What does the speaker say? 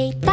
Rita.